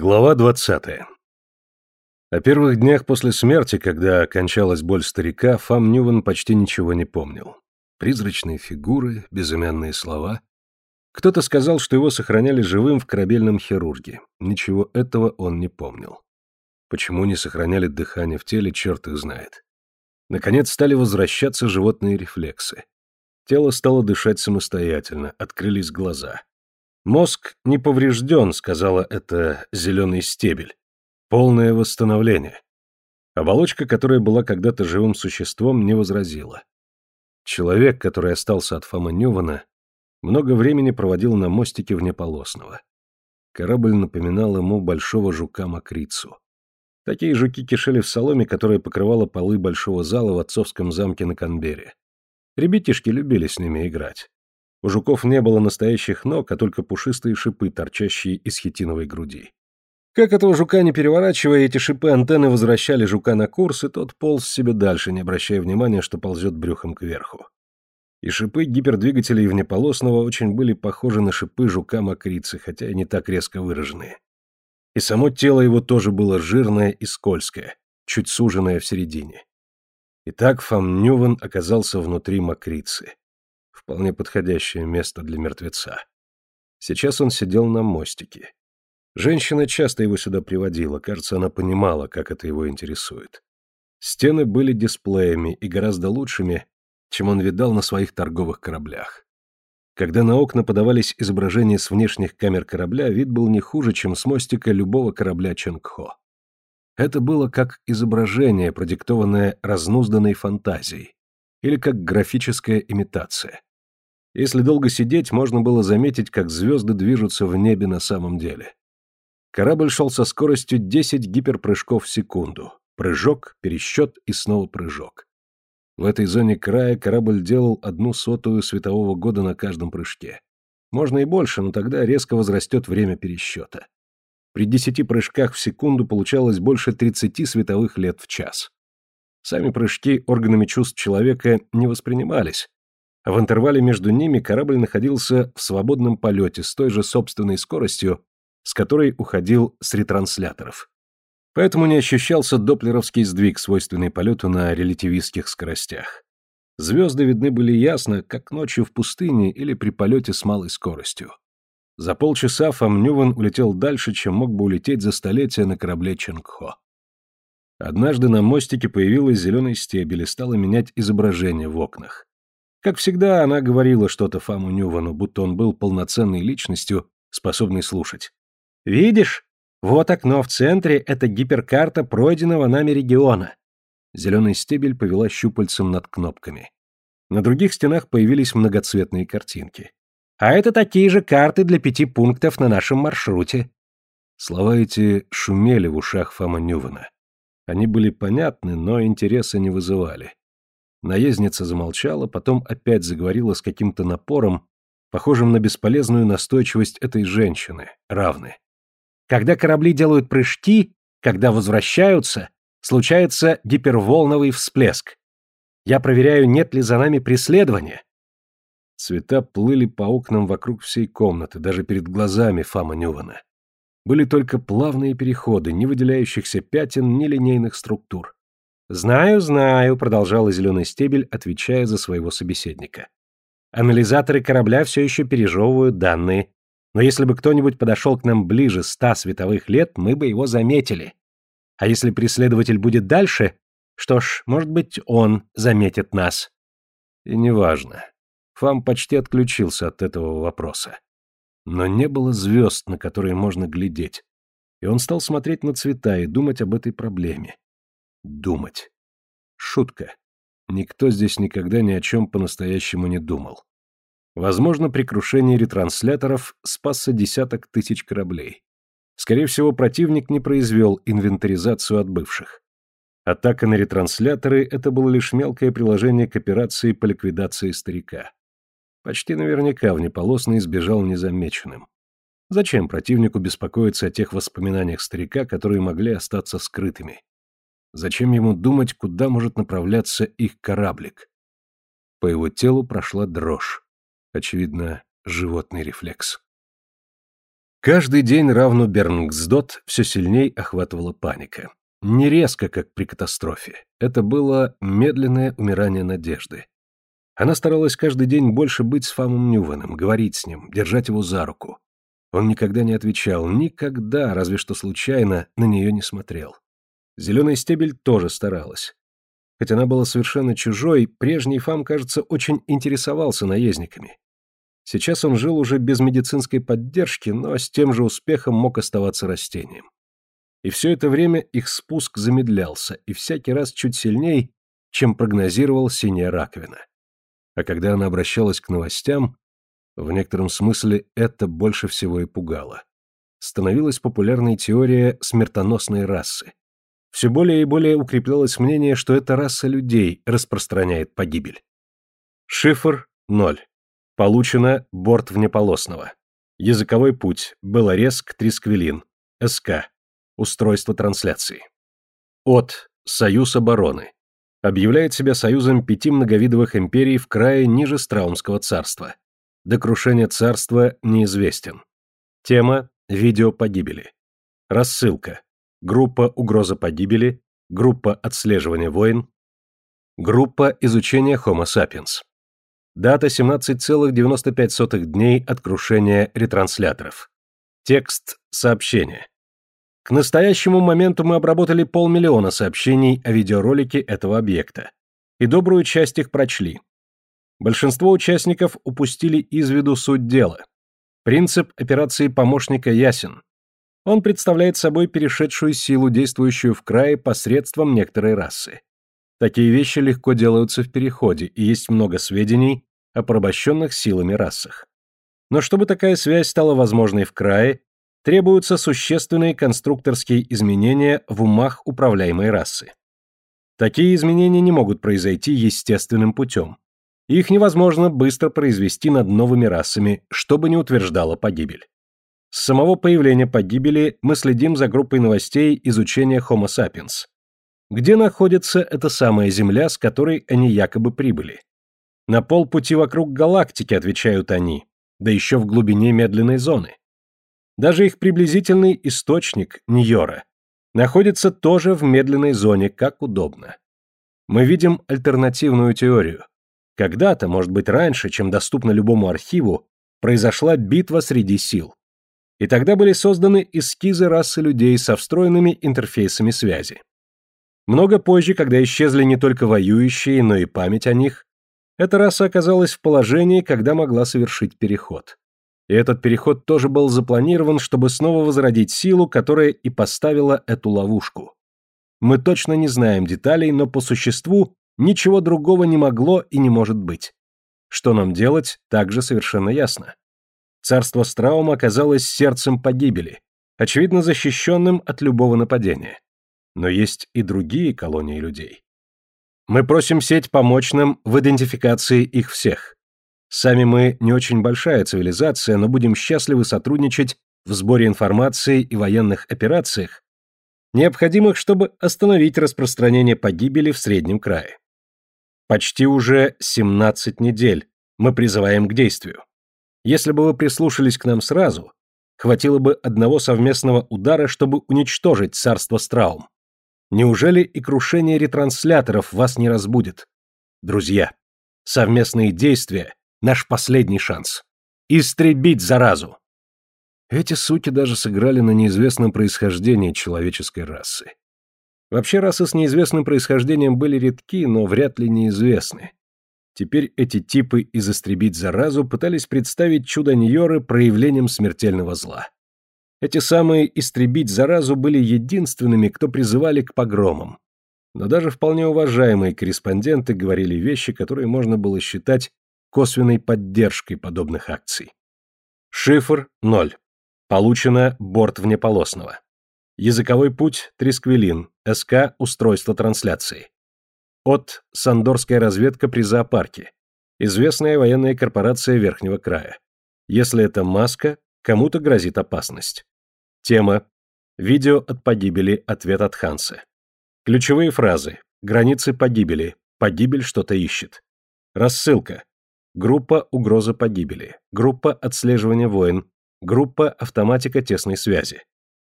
Глава 20. О первых днях после смерти, когда кончалась боль старика, Фам Ньюван почти ничего не помнил. Призрачные фигуры, безымянные слова. Кто-то сказал, что его сохраняли живым в корабельном хирурге. Ничего этого он не помнил. Почему не сохраняли дыхание в теле, черт их знает. Наконец стали возвращаться животные рефлексы. Тело стало дышать самостоятельно, открылись глаза. Мозг не поврежден, сказала это зеленый стебель. Полное восстановление. Оболочка, которая была когда-то живым существом, не возразила. Человек, который остался от Фома Нювана, много времени проводил на мостике внеполосного. Корабль напоминал ему большого жука-мокрицу. Такие жуки кишели в соломе, которая покрывала полы большого зала в отцовском замке на Канбере. Ребятишки любили с ними играть. У жуков не было настоящих ног, а только пушистые шипы, торчащие из хитиновой груди. Как этого жука не переворачивая, эти шипы антенны возвращали жука на курс, и тот полз себе дальше, не обращая внимания, что ползет брюхом кверху. И шипы гипердвигателей внеполосного очень были похожи на шипы жука-мокрицы, хотя и не так резко выраженные. И само тело его тоже было жирное и скользкое, чуть суженное в середине. Итак, Фам Нюван оказался внутри мокрицы. Вполне подходящее место для мертвеца. Сейчас он сидел на мостике. Женщина часто его сюда приводила, кажется, она понимала, как это его интересует. Стены были дисплеями и гораздо лучшими, чем он видал на своих торговых кораблях. Когда на окна подавались изображения с внешних камер корабля, вид был не хуже, чем с мостика любого корабля Ченгхо. Это было как изображение, продиктованное разнузданной фантазией, или как графическая имитация. Если долго сидеть, можно было заметить, как звезды движутся в небе на самом деле. Корабль шел со скоростью 10 гиперпрыжков в секунду. Прыжок, пересчет и снова прыжок. В этой зоне края корабль делал одну сотую светового года на каждом прыжке. Можно и больше, но тогда резко возрастет время пересчета. При 10 прыжках в секунду получалось больше 30 световых лет в час. Сами прыжки органами чувств человека не воспринимались, в интервале между ними корабль находился в свободном полете с той же собственной скоростью, с которой уходил с ретрансляторов. Поэтому не ощущался доплеровский сдвиг, свойственный полету на релятивистских скоростях. Звезды видны были ясно, как ночью в пустыне или при полете с малой скоростью. За полчаса Фомнюван улетел дальше, чем мог бы улететь за столетия на корабле Ченгхо. Однажды на мостике появилась зеленый стебель и стала менять изображение в окнах. Как всегда, она говорила что-то Фаму Нювану, будто он был полноценной личностью, способной слушать. «Видишь? Вот окно в центре — это гиперкарта пройденного нами региона». Зеленый стебель повела щупальцем над кнопками. На других стенах появились многоцветные картинки. «А это такие же карты для пяти пунктов на нашем маршруте». Слова эти шумели в ушах Фама Нювана. Они были понятны, но интереса не вызывали. Наездница замолчала, потом опять заговорила с каким-то напором, похожим на бесполезную настойчивость этой женщины, равны. Когда корабли делают прыжки, когда возвращаются, случается гиперволновый всплеск. Я проверяю, нет ли за нами преследования. Цвета плыли по окнам вокруг всей комнаты, даже перед глазами Фама Нювана. Были только плавные переходы, не выделяющихся пятен, ни линейных структур. «Знаю, знаю», — продолжала зеленый стебель, отвечая за своего собеседника. «Анализаторы корабля все еще пережевывают данные. Но если бы кто-нибудь подошел к нам ближе ста световых лет, мы бы его заметили. А если преследователь будет дальше, что ж, может быть, он заметит нас». И неважно. Фам почти отключился от этого вопроса. Но не было звезд, на которые можно глядеть. И он стал смотреть на цвета и думать об этой проблеме думать. Шутка. Никто здесь никогда ни о чем по-настоящему не думал. Возможно, при крушении ретрансляторов спасся десяток тысяч кораблей. Скорее всего, противник не произвел инвентаризацию отбывших. Атака на ретрансляторы — это было лишь мелкое приложение к операции по ликвидации старика. Почти наверняка внеполосный сбежал незамеченным. Зачем противнику беспокоиться о тех воспоминаниях старика, которые могли остаться скрытыми? Зачем ему думать, куда может направляться их кораблик? По его телу прошла дрожь. Очевидно, животный рефлекс. Каждый день равну Бернгсдот все сильней охватывала паника. Не резко, как при катастрофе. Это было медленное умирание надежды. Она старалась каждый день больше быть с Фамом Нювеном, говорить с ним, держать его за руку. Он никогда не отвечал, никогда, разве что случайно, на нее не смотрел. Зеленый стебель тоже старалась. Хоть она была совершенно чужой, прежний Фам, кажется, очень интересовался наездниками. Сейчас он жил уже без медицинской поддержки, но с тем же успехом мог оставаться растением. И все это время их спуск замедлялся, и всякий раз чуть сильней, чем прогнозировал синяя раковина. А когда она обращалась к новостям, в некотором смысле это больше всего и пугало. Становилась популярной теория смертоносной расы. Все более и более укреплялось мнение, что эта раса людей распространяет погибель. Шифр – 0. Получено борт внеполосного. Языковой путь – Белореск, Трисквилин. СК. Устройство трансляции. От – Союз обороны объявляет себя союзом пяти многовидовых империй в крае ниже Страумского царства. До крушения царства неизвестен. Тема – видео погибели. Рассылка. Группа угроза погибели, группа отслеживания войн, группа изучения Homo sapiens. Дата 17,95 дней от крушения ретрансляторов. Текст сообщения. К настоящему моменту мы обработали полмиллиона сообщений о видеоролике этого объекта. И добрую часть их прочли. Большинство участников упустили из виду суть дела. Принцип операции помощника ясен. Он представляет собой перешедшую силу, действующую в крае посредством некоторой расы. Такие вещи легко делаются в переходе, и есть много сведений о порабощенных силами расах. Но чтобы такая связь стала возможной в крае, требуются существенные конструкторские изменения в умах управляемой расы. Такие изменения не могут произойти естественным путем. Их невозможно быстро произвести над новыми расами, что бы ни утверждала погибель. С самого появления погибели мы следим за группой новостей изучения Homo sapiens. Где находится эта самая Земля, с которой они якобы прибыли? На полпути вокруг галактики, отвечают они, да еще в глубине медленной зоны. Даже их приблизительный источник, Ньора, находится тоже в медленной зоне, как удобно. Мы видим альтернативную теорию. Когда-то, может быть раньше, чем доступно любому архиву, произошла битва среди сил. И тогда были созданы эскизы расы людей со встроенными интерфейсами связи. Много позже, когда исчезли не только воюющие, но и память о них, эта раса оказалась в положении, когда могла совершить переход. И этот переход тоже был запланирован, чтобы снова возродить силу, которая и поставила эту ловушку. Мы точно не знаем деталей, но по существу ничего другого не могло и не может быть. Что нам делать, также совершенно ясно. Царство Страума оказалось сердцем погибели, очевидно защищенным от любого нападения. Но есть и другие колонии людей. Мы просим сеть помочь нам в идентификации их всех. Сами мы не очень большая цивилизация, но будем счастливы сотрудничать в сборе информации и военных операциях, необходимых, чтобы остановить распространение погибели в Среднем крае. Почти уже 17 недель мы призываем к действию. Если бы вы прислушались к нам сразу, хватило бы одного совместного удара, чтобы уничтожить царство Страум. Неужели и крушение ретрансляторов вас не разбудит? Друзья, совместные действия Наш последний шанс. Истребить заразу. Эти суки даже сыграли на неизвестном происхождении человеческой расы. Вообще расы с неизвестным происхождением были редки, но вряд ли неизвестны. Теперь эти типы из «Истребить заразу» пытались представить чудо Ньоры проявлением смертельного зла. Эти самые «Истребить заразу» были единственными, кто призывали к погромам. Но даже вполне уважаемые корреспонденты говорили вещи, которые можно было считать косвенной поддержкой подобных акций. Шифр 0. Получено борт внеполосного. Языковой путь Трисквилин, СК устройство трансляции. От Сандорская разведка при зоопарке. Известная военная корпорация Верхнего края. Если это маска, кому-то грозит опасность. Тема. Видео от погибели, ответ от Ханса. Ключевые фразы. Границы погибели. Погибель что-то ищет. Рассылка. Группа «Угроза погибели», группа «Отслеживание войн», Группа «Автоматика тесной связи».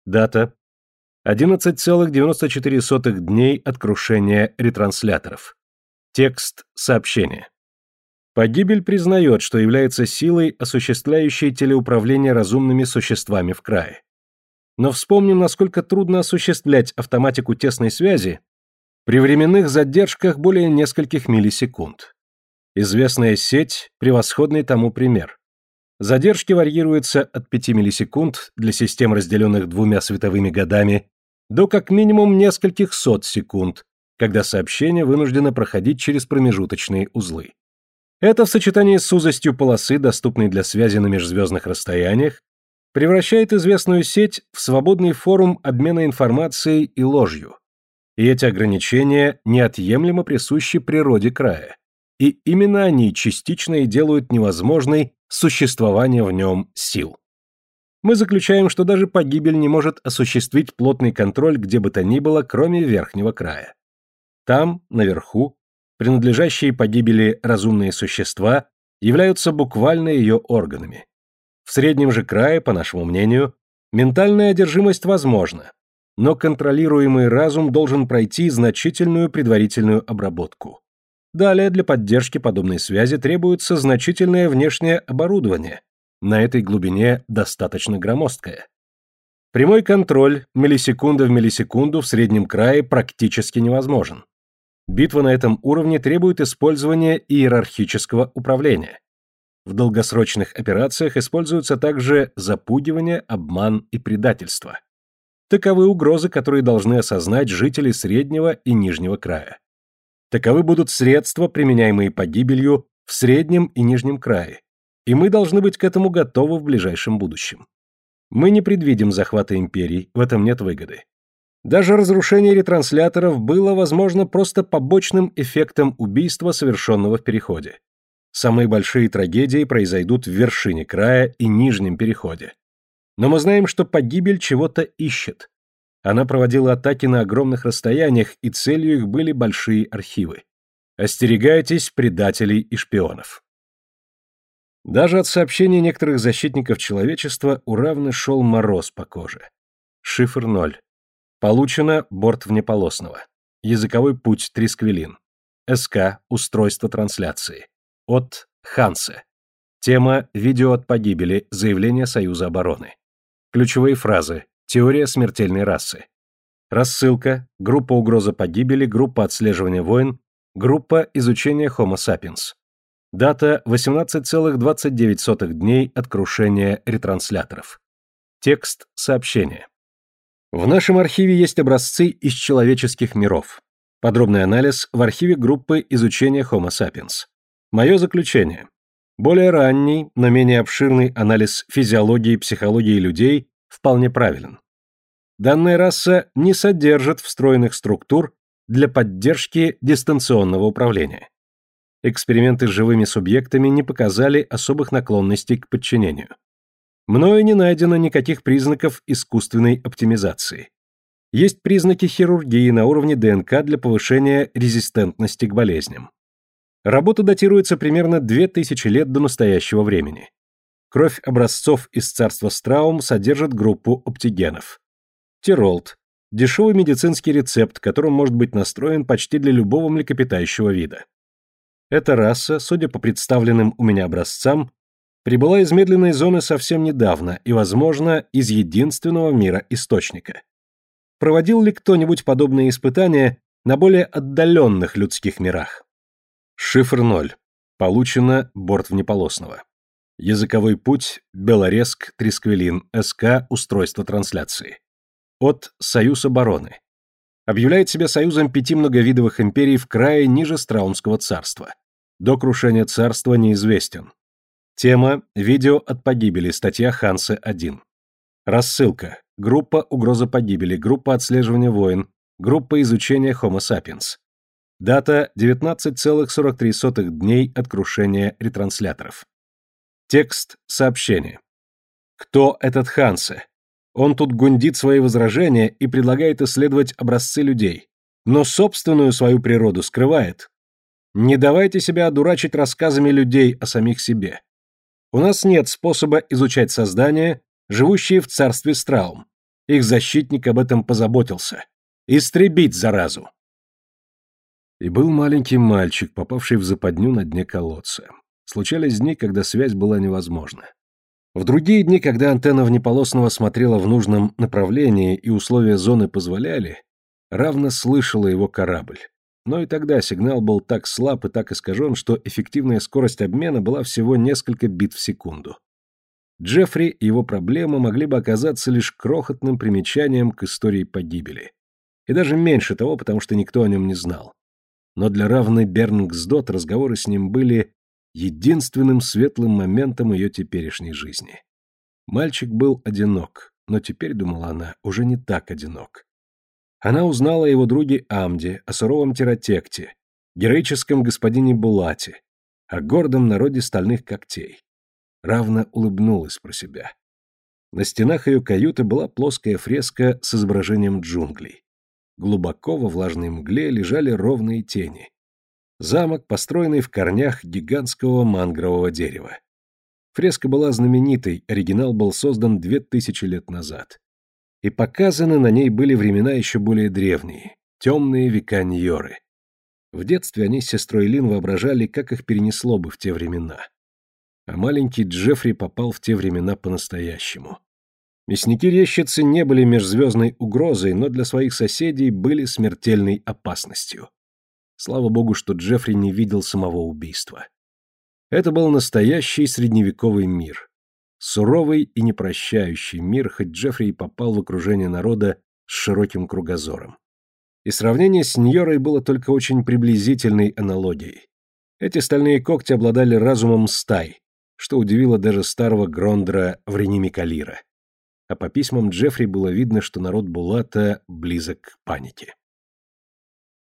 Дата 11,94 дней от крушения ретрансляторов. Текст сообщения. Погибель признает, что является силой, осуществляющей телеуправление разумными существами в крае. Но вспомним, насколько трудно осуществлять автоматику тесной связи при временных задержках более нескольких миллисекунд. Известная сеть – превосходный тому пример. Задержки варьируются от 5 миллисекунд для систем, разделенных двумя световыми годами, до как минимум нескольких сот секунд, когда сообщение вынуждено проходить через промежуточные узлы. Это в сочетании с узостью полосы, доступной для связи на межзвездных расстояниях, превращает известную сеть в свободный форум обмена информацией и ложью. И эти ограничения неотъемлемо присущи природе края. И именно они частично и делают невозможной существование в нем сил. Мы заключаем, что даже погибель не может осуществить плотный контроль где бы то ни было, кроме верхнего края. Там, наверху, принадлежащие погибели разумные существа являются буквально ее органами. В среднем же крае, по нашему мнению, ментальная одержимость возможна, но контролируемый разум должен пройти значительную предварительную обработку. Далее для поддержки подобной связи требуется значительное внешнее оборудование, на этой глубине достаточно громоздкое. Прямой контроль миллисекунда в миллисекунду в среднем крае практически невозможен. Битва на этом уровне требует использования иерархического управления. В долгосрочных операциях используются также запугивание, обман и предательство. Таковы угрозы, которые должны осознать жители среднего и нижнего края. Таковы будут средства, применяемые погибелью в среднем и нижнем крае, и мы должны быть к этому готовы в ближайшем будущем. Мы не предвидим захвата империй, в этом нет выгоды. Даже разрушение ретрансляторов было, возможно, просто побочным эффектом убийства, совершенного в переходе. Самые большие трагедии произойдут в вершине края и нижнем переходе. Но мы знаем, что погибель чего-то ищет. Она проводила атаки на огромных расстояниях, и целью их были большие архивы. Остерегайтесь предателей и шпионов. Даже от сообщений некоторых защитников человечества у Равны шел мороз по коже. Шифр 0. Получено борт внеполосного. Языковой путь Трисквилин. СК. Устройство трансляции. От Хансе. Тема «Видео от погибели. Заявление Союза обороны». Ключевые фразы. Теория смертельной расы. Рассылка. Группа угроза погибели. Группа отслеживания войн. Группа изучения Homo sapiens. Дата 18,29 дней от крушения ретрансляторов. Текст сообщения. В нашем архиве есть образцы из человеческих миров. Подробный анализ в архиве группы изучения Homo sapiens. Мое заключение. Более ранний, но менее обширный анализ физиологии и психологии людей вполне правилен. Данная раса не содержит встроенных структур для поддержки дистанционного управления. Эксперименты с живыми субъектами не показали особых наклонностей к подчинению. Мною не найдено никаких признаков искусственной оптимизации. Есть признаки хирургии на уровне ДНК для повышения резистентности к болезням. Работа датируется примерно 2000 лет до настоящего времени. Кровь образцов из царства Страум содержит группу оптигенов. Тиролд – дешевый медицинский рецепт, которым может быть настроен почти для любого млекопитающего вида. Эта раса, судя по представленным у меня образцам, прибыла из медленной зоны совсем недавно и, возможно, из единственного мира источника. Проводил ли кто-нибудь подобные испытания на более отдаленных людских мирах? Шифр 0. Получено борт внеполосного. Языковой путь Белореск Трисквелин СК Устройство трансляции. От Союз обороны. Объявляет себя союзом пяти многовидовых империй в крае ниже Страумского царства. До крушения царства неизвестен. Тема «Видео от погибели», статья Хансе 1. Рассылка. Группа «Угроза погибели», группа отслеживания войн, группа изучения Homo sapiens. Дата 19,43 дней от крушения ретрансляторов. Текст сообщения. Кто этот Хансе? Он тут гундит свои возражения и предлагает исследовать образцы людей, но собственную свою природу скрывает. Не давайте себя одурачить рассказами людей о самих себе. У нас нет способа изучать создания, живущие в царстве Страум. Их защитник об этом позаботился. Истребить заразу. И был маленький мальчик, попавший в западню на дне колодца. Случались дни, когда связь была невозможна. В другие дни, когда антенна внеполосного смотрела в нужном направлении и условия зоны позволяли, равно слышала его корабль. Но и тогда сигнал был так слаб и так искажен, что эффективная скорость обмена была всего несколько бит в секунду. Джеффри и его проблемы могли бы оказаться лишь крохотным примечанием к истории погибели. И даже меньше того, потому что никто о нем не знал. Но для равной Бернгсдот разговоры с ним были единственным светлым моментом ее теперешней жизни. Мальчик был одинок, но теперь, думала она, уже не так одинок. Она узнала о его друге Амде, о суровом Тератекте, героическом господине Булате, о гордом народе стальных когтей. Равно улыбнулась про себя. На стенах ее каюты была плоская фреска с изображением джунглей. Глубоко во влажной мгле лежали ровные тени. Замок, построенный в корнях гигантского мангрового дерева. Фреска была знаменитой, оригинал был создан две тысячи лет назад и показаны на ней были времена еще более древние, темные века Ньоры. В детстве они с сестрой Лин воображали, как их перенесло бы в те времена. А маленький Джеффри попал в те времена по-настоящему. Мясники-рещицы не были межзвездной угрозой, но для своих соседей были смертельной опасностью. Слава богу, что Джеффри не видел самого убийства. Это был настоящий средневековый мир. Суровый и непрощающий мир, хоть Джеффри и попал в окружение народа с широким кругозором. И сравнение с Ньорой было только очень приблизительной аналогией. Эти стальные когти обладали разумом стай, что удивило даже старого Грондра Вренимикалира. А по письмам Джеффри было видно, что народ Булата близок к панике.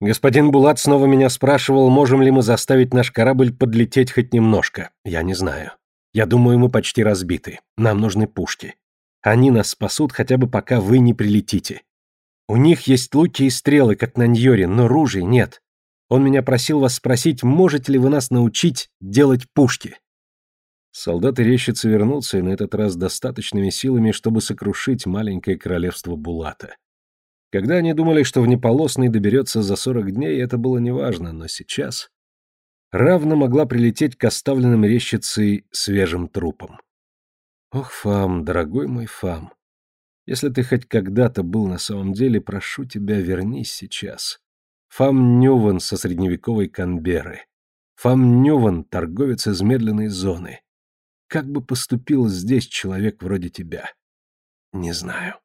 Господин Булат снова меня спрашивал, можем ли мы заставить наш корабль подлететь хоть немножко. Я не знаю. Я думаю, мы почти разбиты. Нам нужны пушки. Они нас спасут хотя бы пока вы не прилетите. У них есть луки и стрелы, как на Ньоре, но ружей нет. Он меня просил вас спросить, можете ли вы нас научить делать пушки. Солдаты рещицы вернутся, и на этот раз достаточными силами, чтобы сокрушить маленькое королевство Булата. Когда они думали, что внеполосный доберется за сорок дней, это было неважно, но сейчас равно могла прилететь к оставленным рещицей свежим трупам. Ох, Фам, дорогой мой Фам, если ты хоть когда-то был на самом деле, прошу тебя, вернись сейчас. Фам Нюван со средневековой Канберы. Фам Нюван, торговец из медленной зоны. Как бы поступил здесь человек вроде тебя? Не знаю.